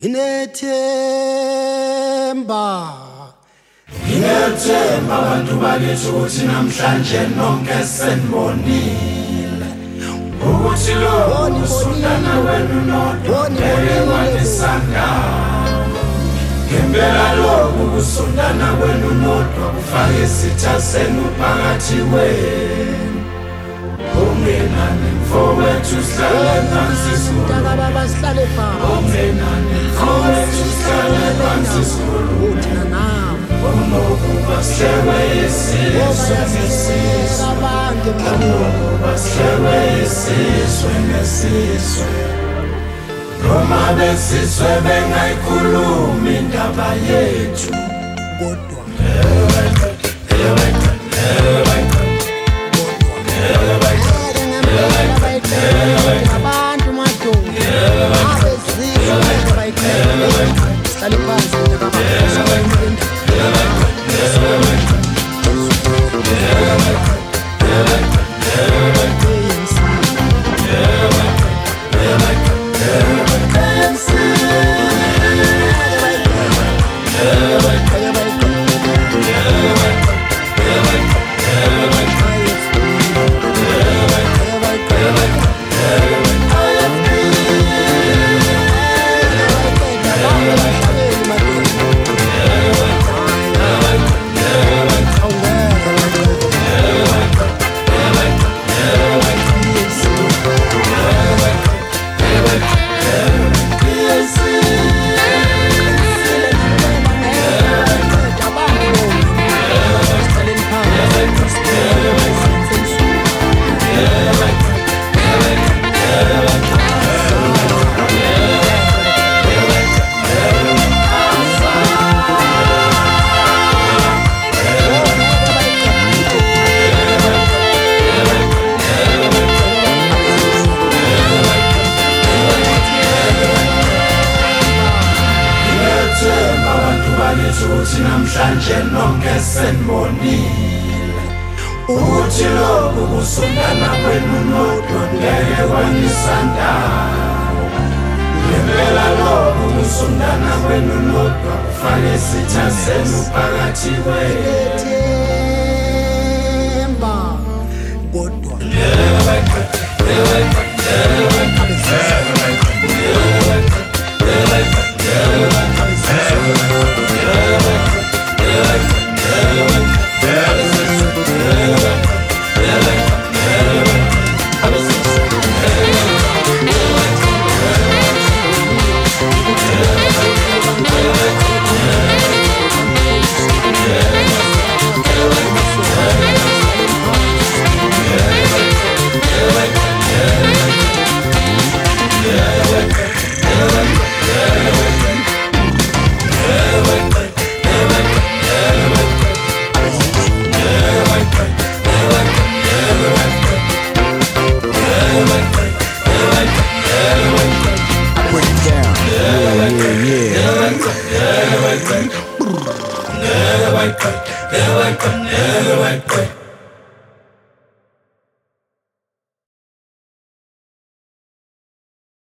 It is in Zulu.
Inethemba. Ngiyethemba abantu bakithi ukuthi namhlanje nonke senibonile. Ukuthi lo usundana wenu nodwa ngeke wanisangama ngempela lokhu kusundana kwenu nodwa kufake isitha senu phakathi kwenu. Ungenani mfowethu sihlale phansi sihlale phansi. maskeme yisi swengesi Anogo maskeme yisi swengesi swe Noma besiswe bengayikhulumi indaba yethu Kodwa Ewe, ewe. Ukuthi namhlanje nonke senibonile. Ukuthi lokhu kusundana kwenu nodwa ngeke kwanisandana ngempela lokhu kusundana kwenu nodwa kufake isitha senu phakathi kwenu. Themba kodwa Break yeah.